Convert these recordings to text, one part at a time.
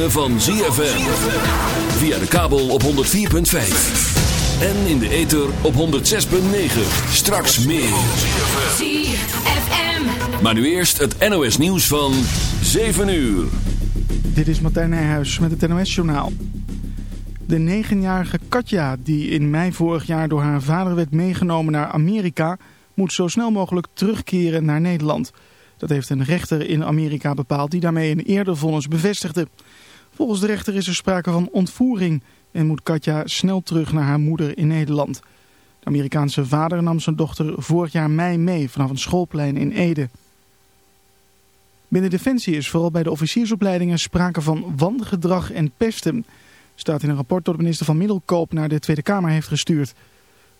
ritme van ZFM. Via de kabel op 104.5. En in de ether op 106.9. Straks meer. ZFM. Maar nu eerst het NOS nieuws van 7 uur. Dit is Martijn Nijhuis met het NOS-journaal. De negenjarige Katja, die in mei vorig jaar door haar vader werd meegenomen naar Amerika... moet zo snel mogelijk terugkeren naar Nederland. Dat heeft een rechter in Amerika bepaald die daarmee een eerder vonnis bevestigde. Volgens de rechter is er sprake van ontvoering... en moet Katja snel terug naar haar moeder in Nederland. De Amerikaanse vader nam zijn dochter vorig jaar mei mee vanaf een schoolplein in Ede. Binnen Defensie is vooral bij de officiersopleidingen sprake van wangedrag en pesten. Staat in een rapport dat de minister van Middelkoop naar de Tweede Kamer heeft gestuurd.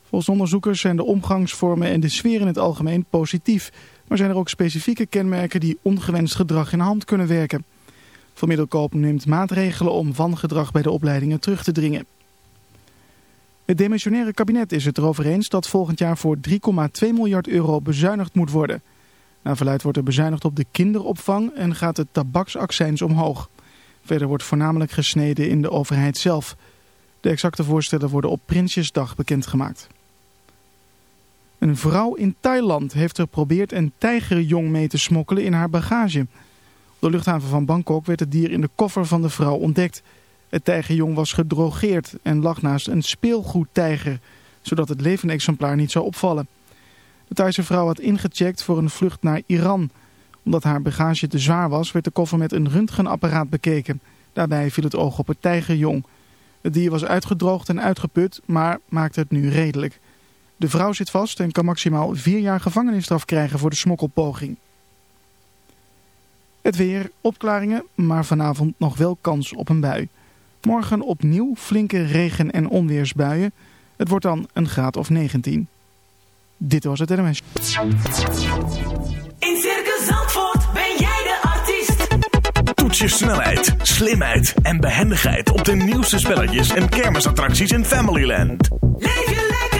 Volgens onderzoekers zijn de omgangsvormen en de sfeer in het algemeen positief. Maar zijn er ook specifieke kenmerken die ongewenst gedrag in hand kunnen werken. Van Middelkoop neemt maatregelen om wangedrag bij de opleidingen terug te dringen. Het demissionaire kabinet is het erover eens dat volgend jaar voor 3,2 miljard euro bezuinigd moet worden. Naar verluid wordt er bezuinigd op de kinderopvang en gaat het tabaksaccijns omhoog. Verder wordt voornamelijk gesneden in de overheid zelf. De exacte voorstellen worden op Prinsjesdag bekendgemaakt. Een vrouw in Thailand heeft er geprobeerd een tijgerjong mee te smokkelen in haar bagage. De luchthaven van Bangkok werd het dier in de koffer van de vrouw ontdekt. Het tijgerjong was gedrogeerd en lag naast een speelgoedtijger, zodat het levende exemplaar niet zou opvallen. De Thaise vrouw had ingecheckt voor een vlucht naar Iran. Omdat haar bagage te zwaar was, werd de koffer met een röntgenapparaat bekeken. Daarbij viel het oog op het tijgerjong. Het dier was uitgedroogd en uitgeput, maar maakte het nu redelijk. De vrouw zit vast en kan maximaal vier jaar gevangenisstraf krijgen voor de smokkelpoging. Het weer, opklaringen, maar vanavond nog wel kans op een bui. Morgen opnieuw flinke regen- en onweersbuien. Het wordt dan een graad of 19. Dit was het NMS. In Circus Zandvoort ben jij de artiest. Toets je snelheid, slimheid en behendigheid op de nieuwste spelletjes en kermisattracties in Familyland. Leef je lekker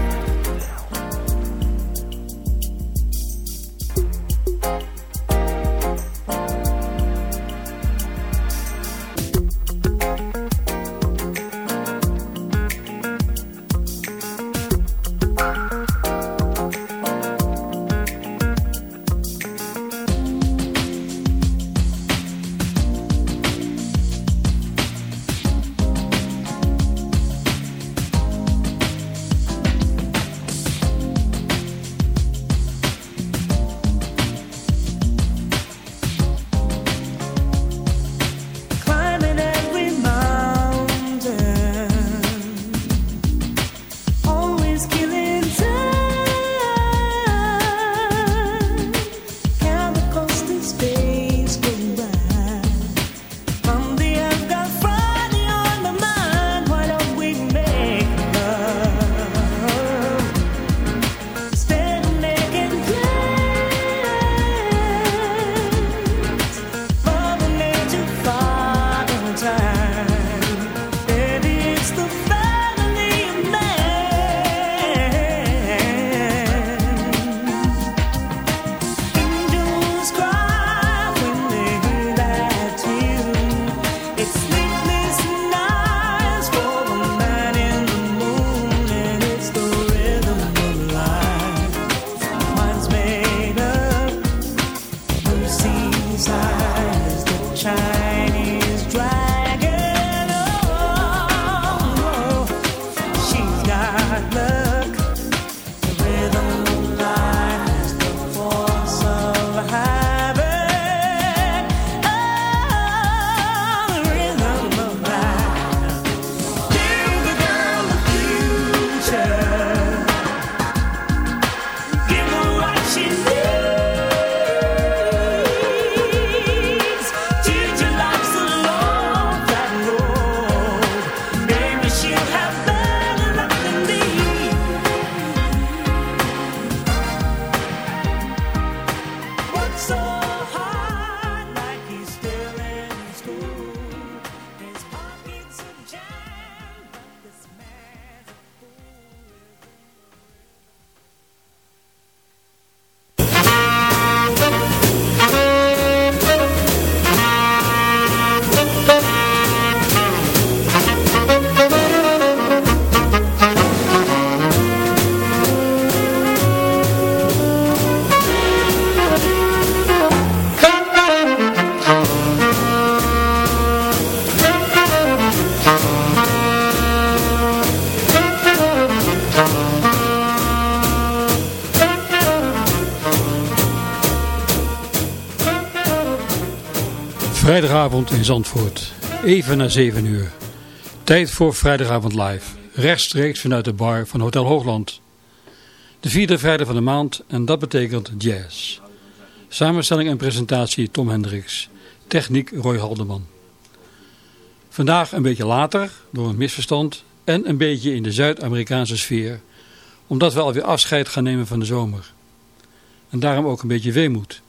Vrijdagavond in Zandvoort. Even na 7 uur. Tijd voor Vrijdagavond live. Rechtstreeks vanuit de bar van Hotel Hoogland. De vierde vrijdag van de maand en dat betekent jazz. Samenstelling en presentatie Tom Hendricks. Techniek Roy Haldeman. Vandaag een beetje later, door een misverstand en een beetje in de Zuid-Amerikaanse sfeer. Omdat we alweer afscheid gaan nemen van de zomer. En daarom ook een beetje weemoed.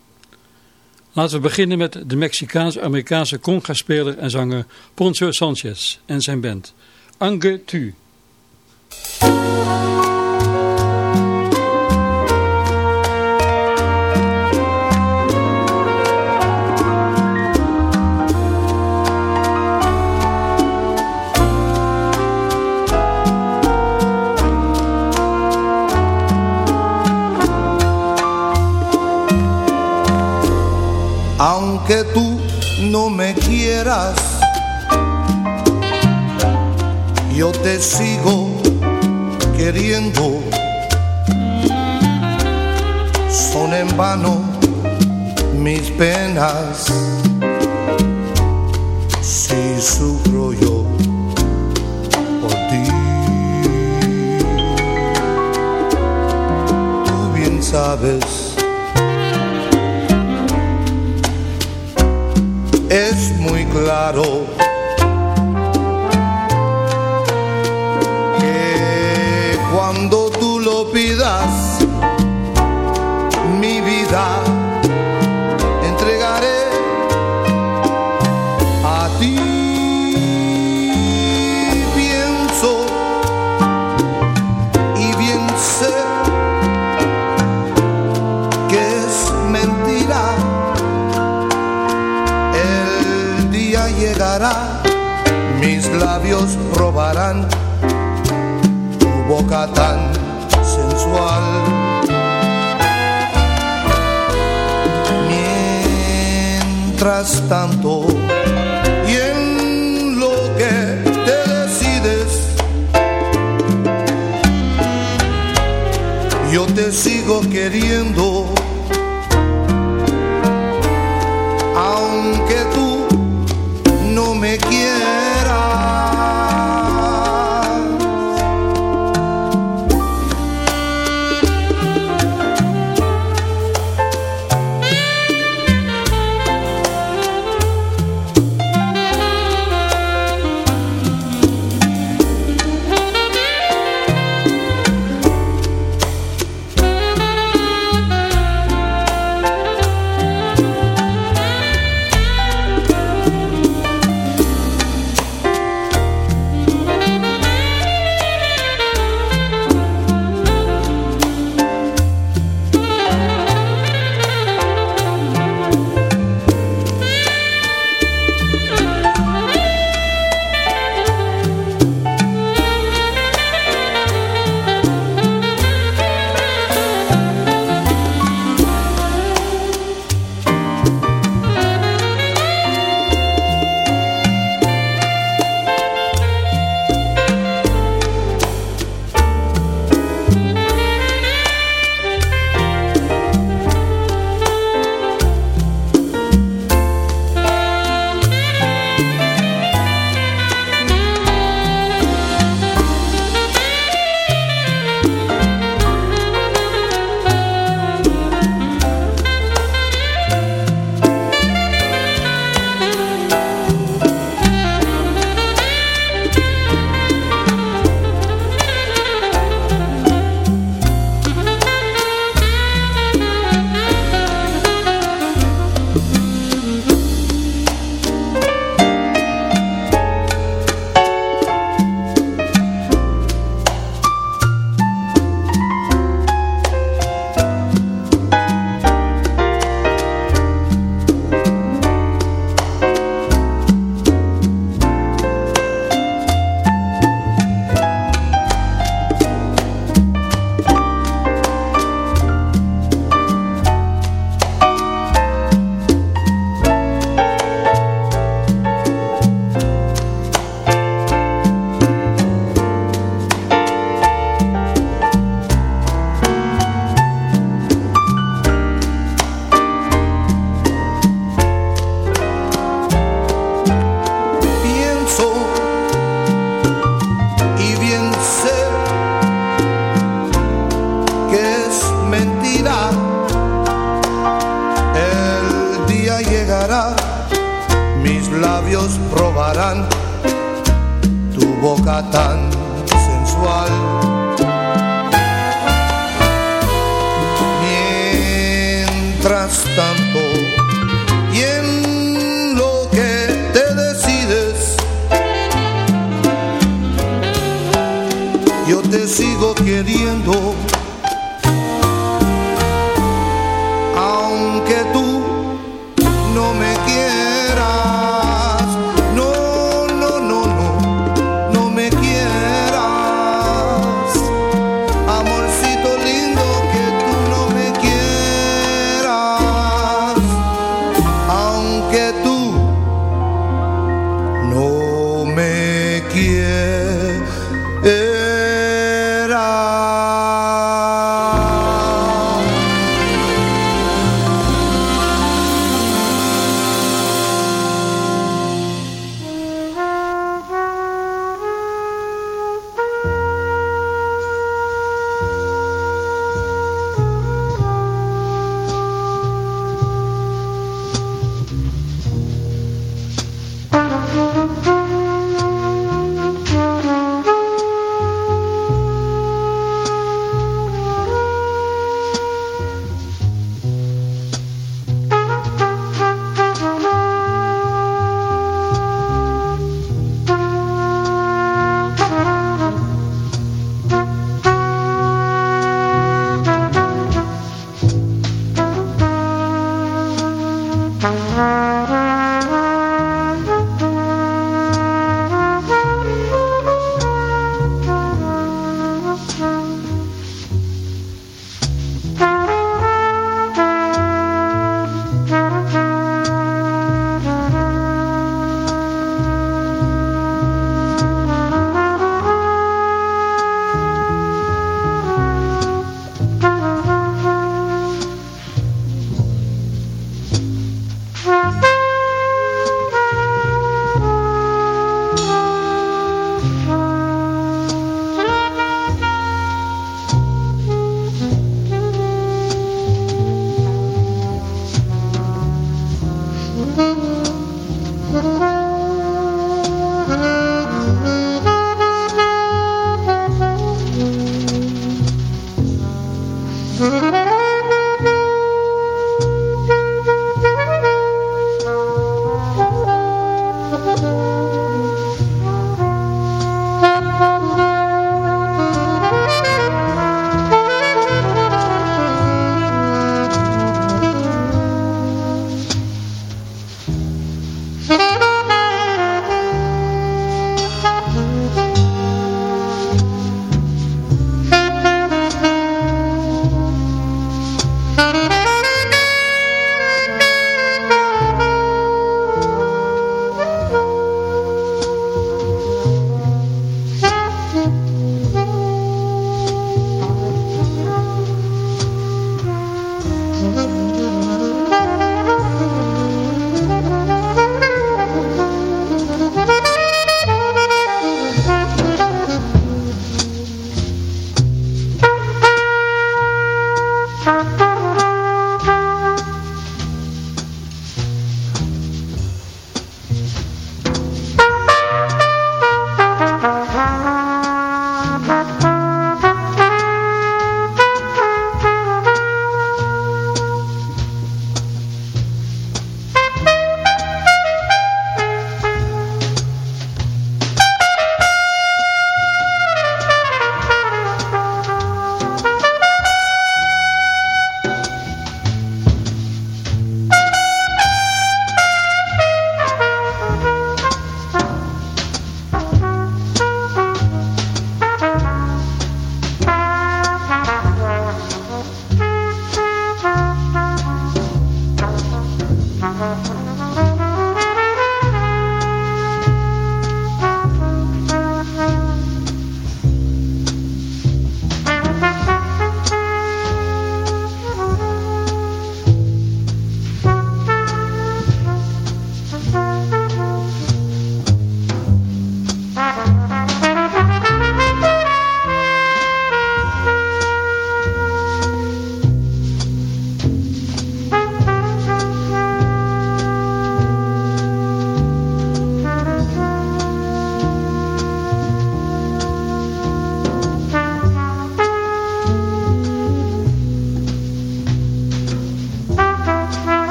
Laten we beginnen met de Mexicaans-Amerikaanse conga-speler en zanger Poncho Sanchez en zijn band. Ange Tu. Aunque tú no me quieras, yo te sigo queriendo. Son en vano mis penas si sufro yo por ti. Tú bien sabes, es muy claro que cuando tú lo pidas, mi vida robarán tu boca tan sensual. Mientras tanto, y en lo que te decides, yo te sigo queriendo Oh.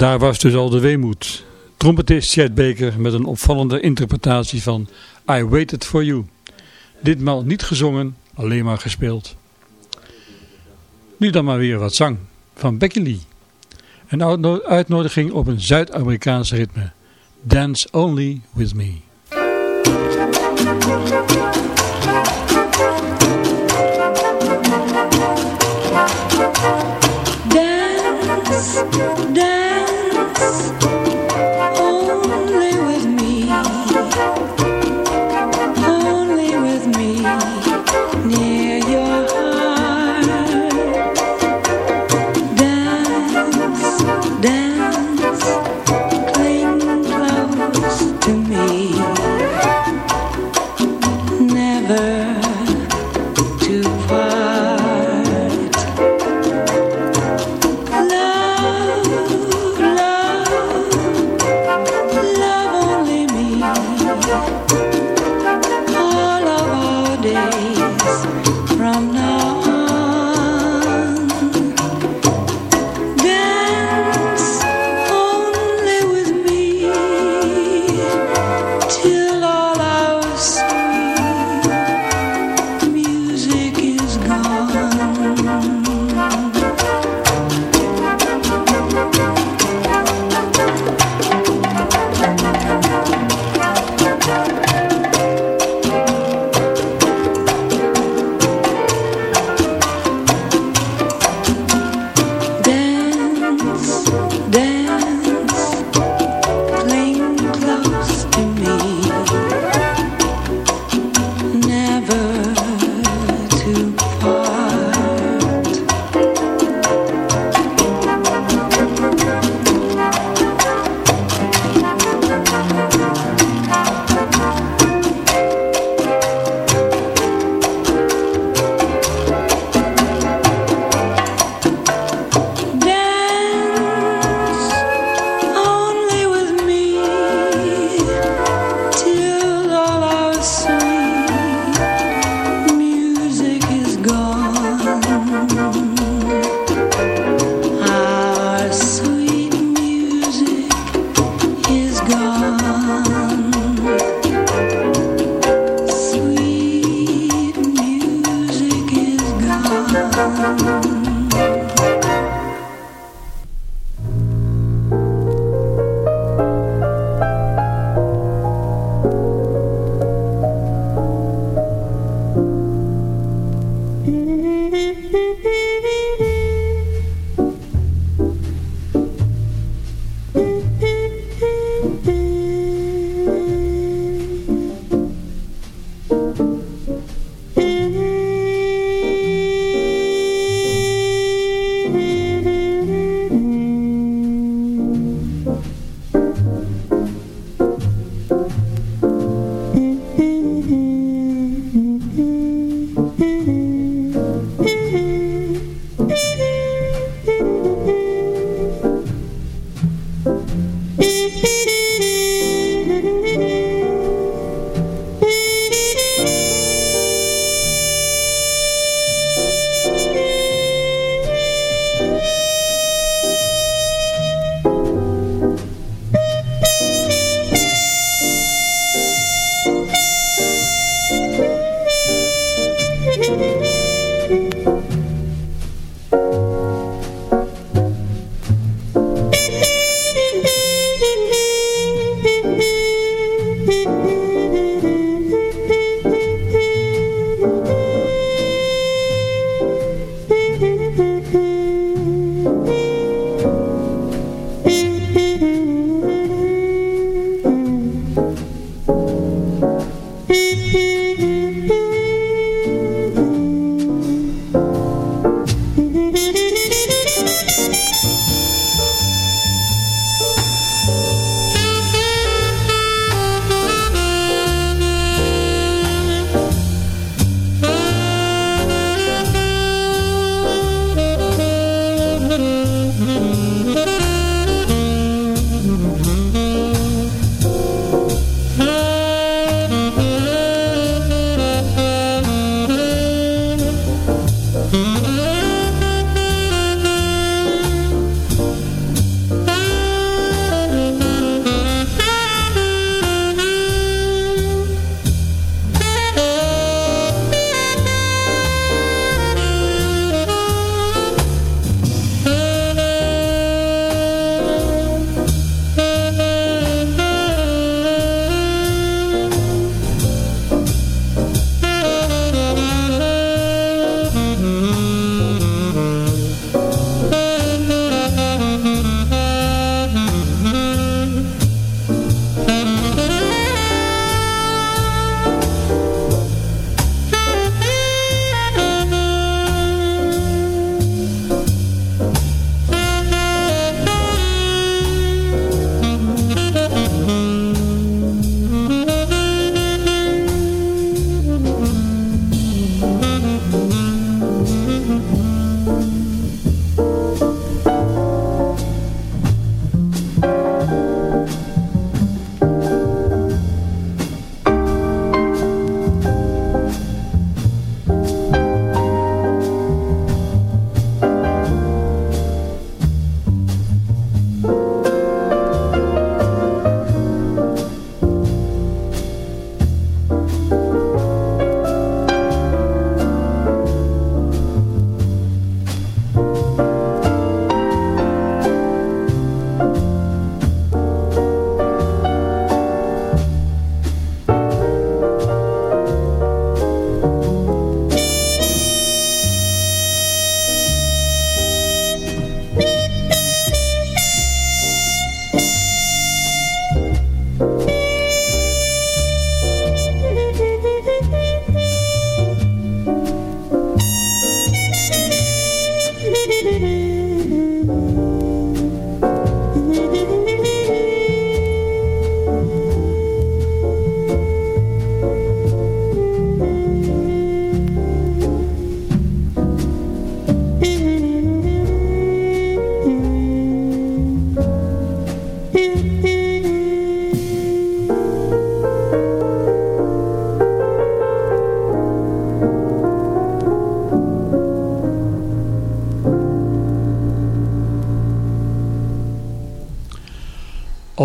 Daar was dus al de weemoed. Trompetist Chet Baker met een opvallende interpretatie van I Waited For You. Ditmaal niet gezongen, alleen maar gespeeld. Nu dan maar weer wat zang van Becky Lee. Een uitno- uitnodiging op een Zuid-Amerikaanse ritme. Dance Only With Me.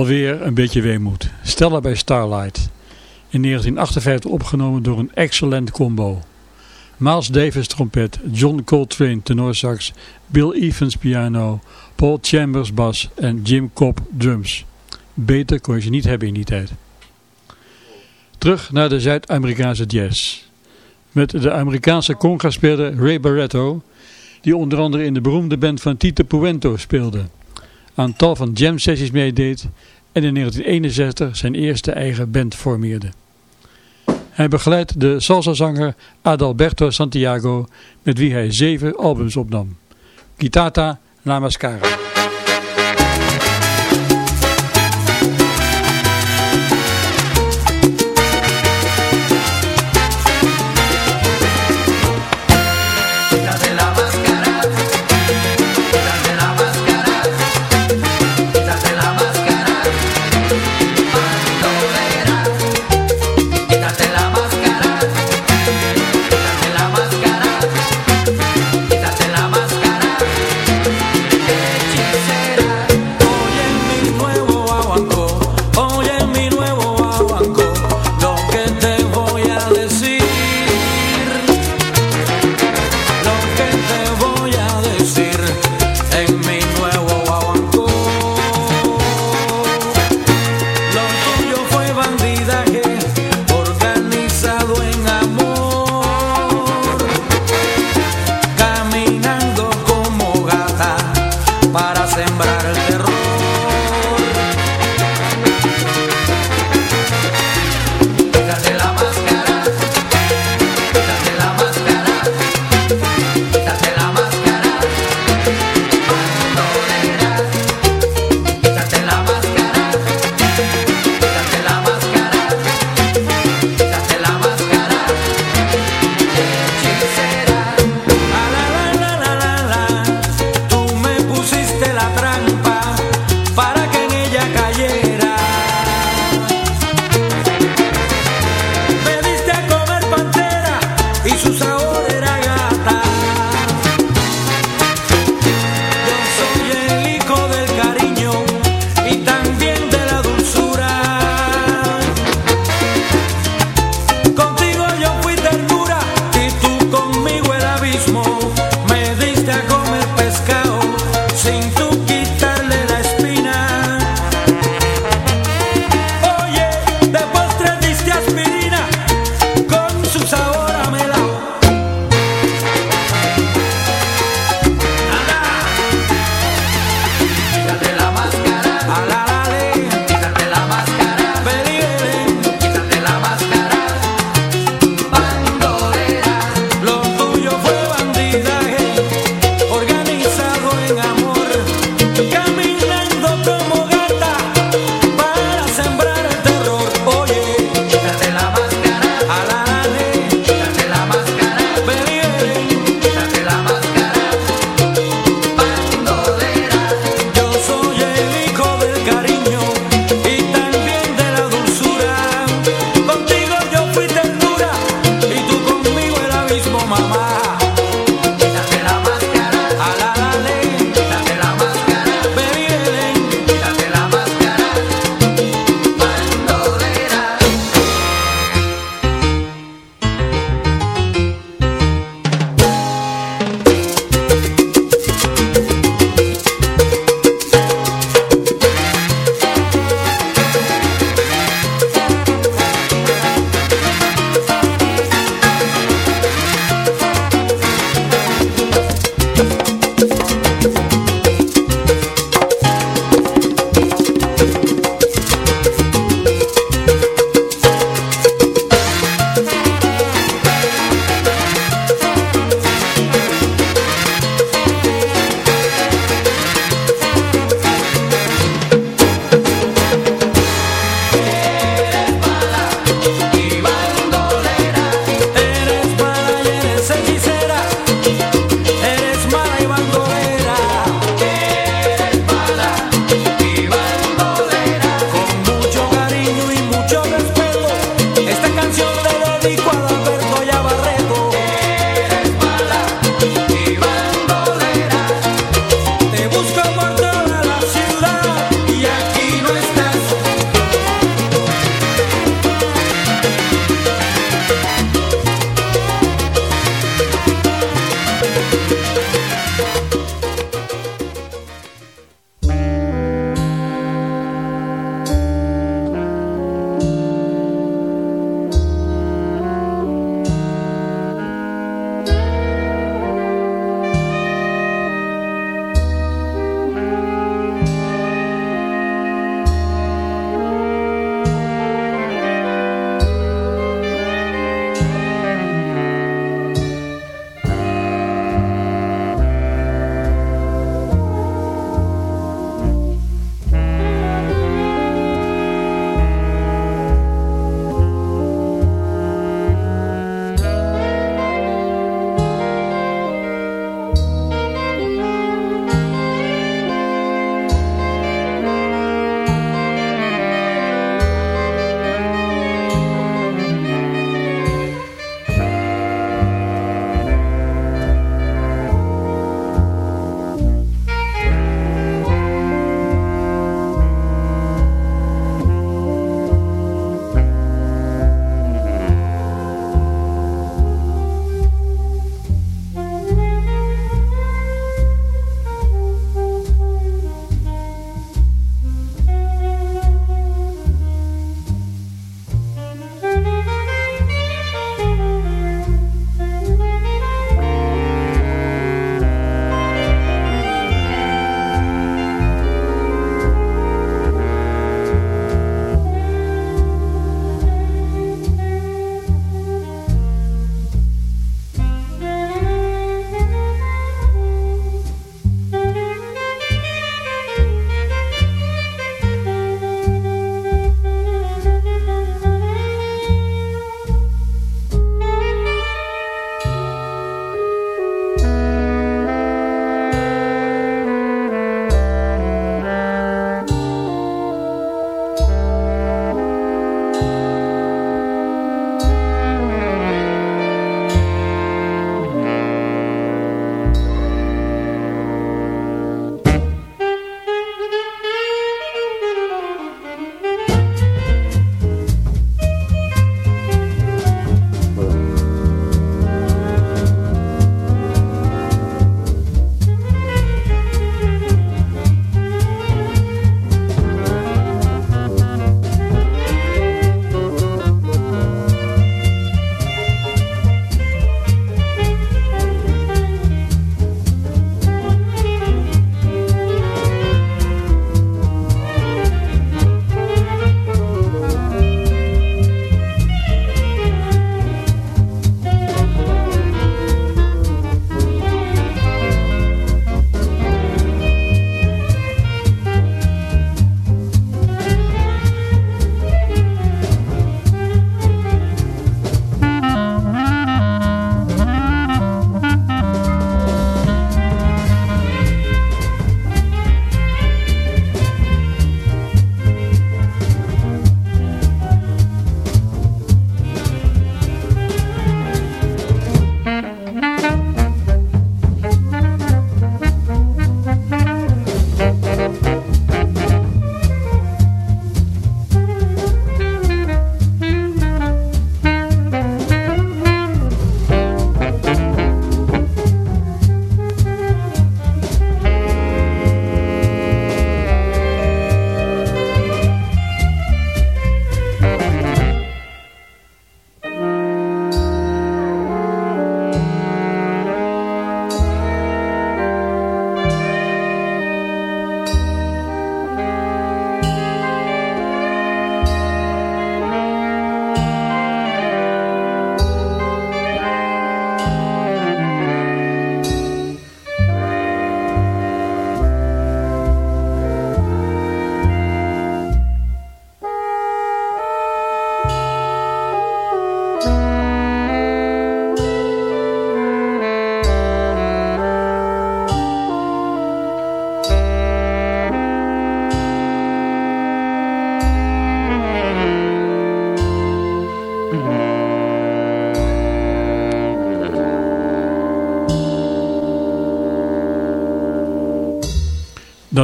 Alweer een beetje weemoed. Stella bij Starlight. In 1958 opgenomen door een excellent combo. Miles Davis trompet, John Coltrane tenorsax, Bill Evans piano, Paul Chambers bas en Jim Cobb drums. Beter kon je ze niet hebben in die tijd. Terug naar de Zuid-Amerikaanse jazz. Met de Amerikaanse conga-speler Ray Barretto, die onder andere in de beroemde band van Tito Puento speelde. Aan tal van jam sessies meedeed en in 1961 zijn eerste eigen band formeerde. Hij begeleidt de salsa-zanger Adalberto Santiago, met wie hij zeven albums opnam. Guitata La Mascara.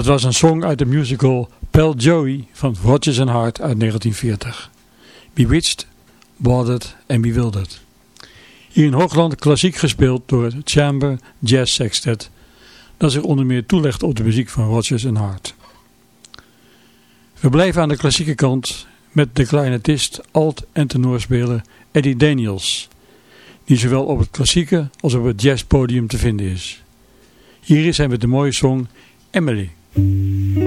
Dat was een song uit de musical Pell Joey van Rodgers and Hart uit 1940. Bewitched, Bothered en Bewildered. Hier in Hoogland klassiek gespeeld door het Chamber Jazz Sextet, dat zich onder meer toelegt op de muziek van Rodgers and Hart. We blijven aan de klassieke kant met de clarinetist, alt- en tenorspeler Eddie Daniels, die zowel op het klassieke als op het jazzpodium te vinden is. Hier is hij met de mooie song Emily. Música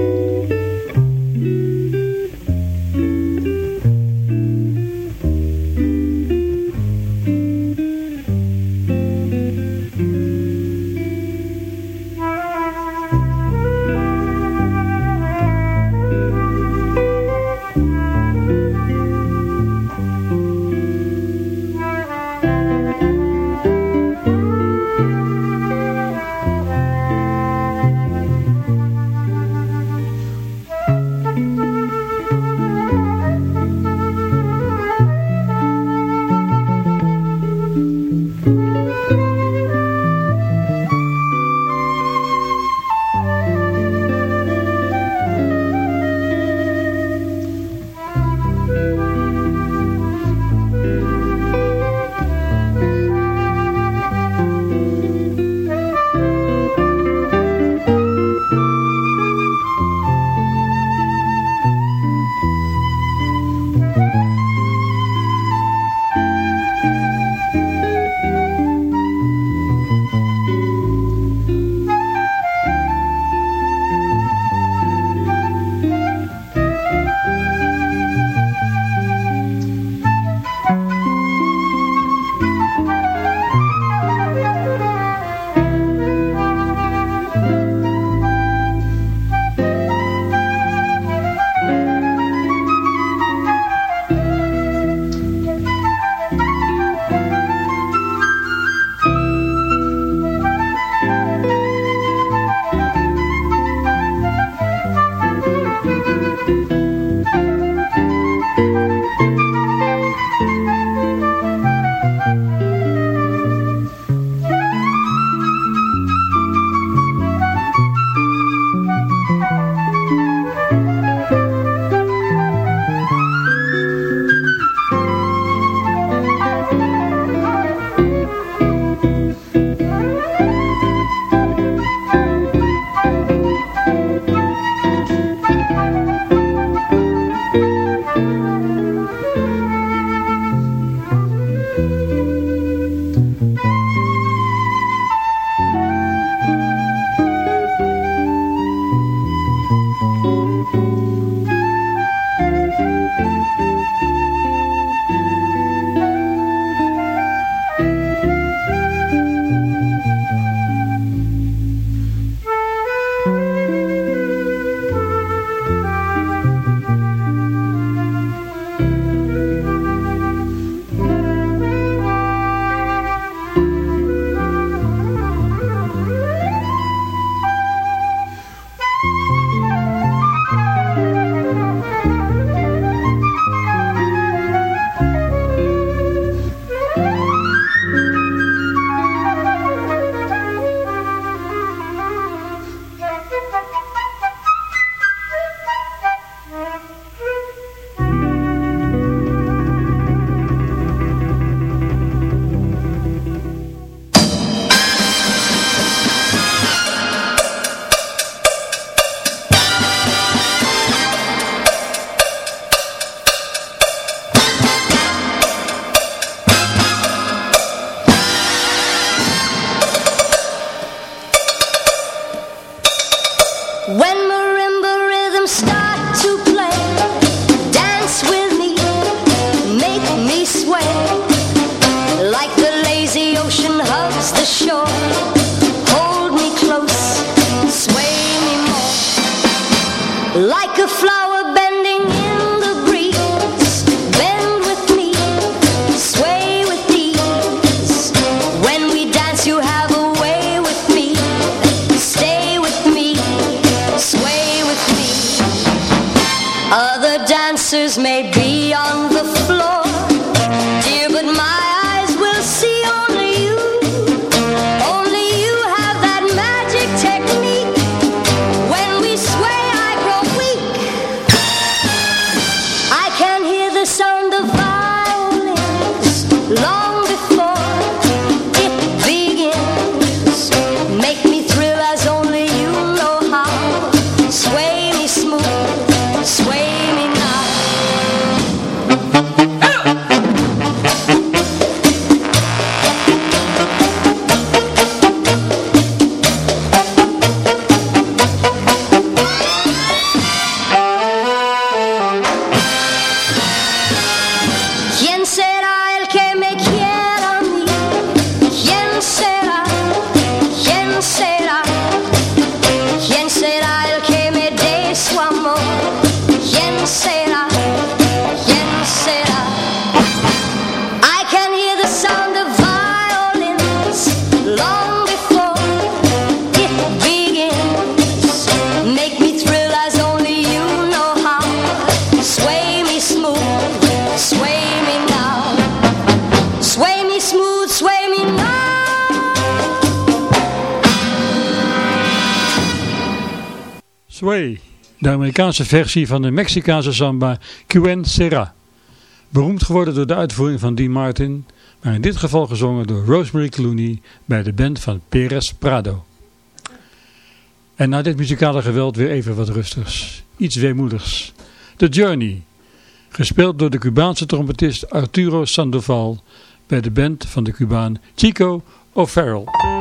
Like a flower Amerikaanse versie van de Mexicaanse samba Quen Serra. Beroemd geworden door de uitvoering van Dean Martin, maar in dit geval gezongen door Rosemary Clooney bij de band van Perez Prado. En na dit muzikale geweld weer even wat rustigs, iets weemoedigs. The Journey, gespeeld door de Cubaanse trompetist Arturo Sandoval bij de band van de Cubaan Chico O'Farrell.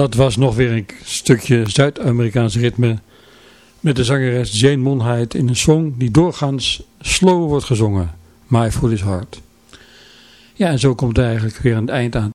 dat was nog weer een stukje Zuid-Amerikaans ritme met de zangeres Jane Monheit in een song die doorgaans slow wordt gezongen, My Food is Hard. Ja, en zo komt er eigenlijk weer een het eind aan.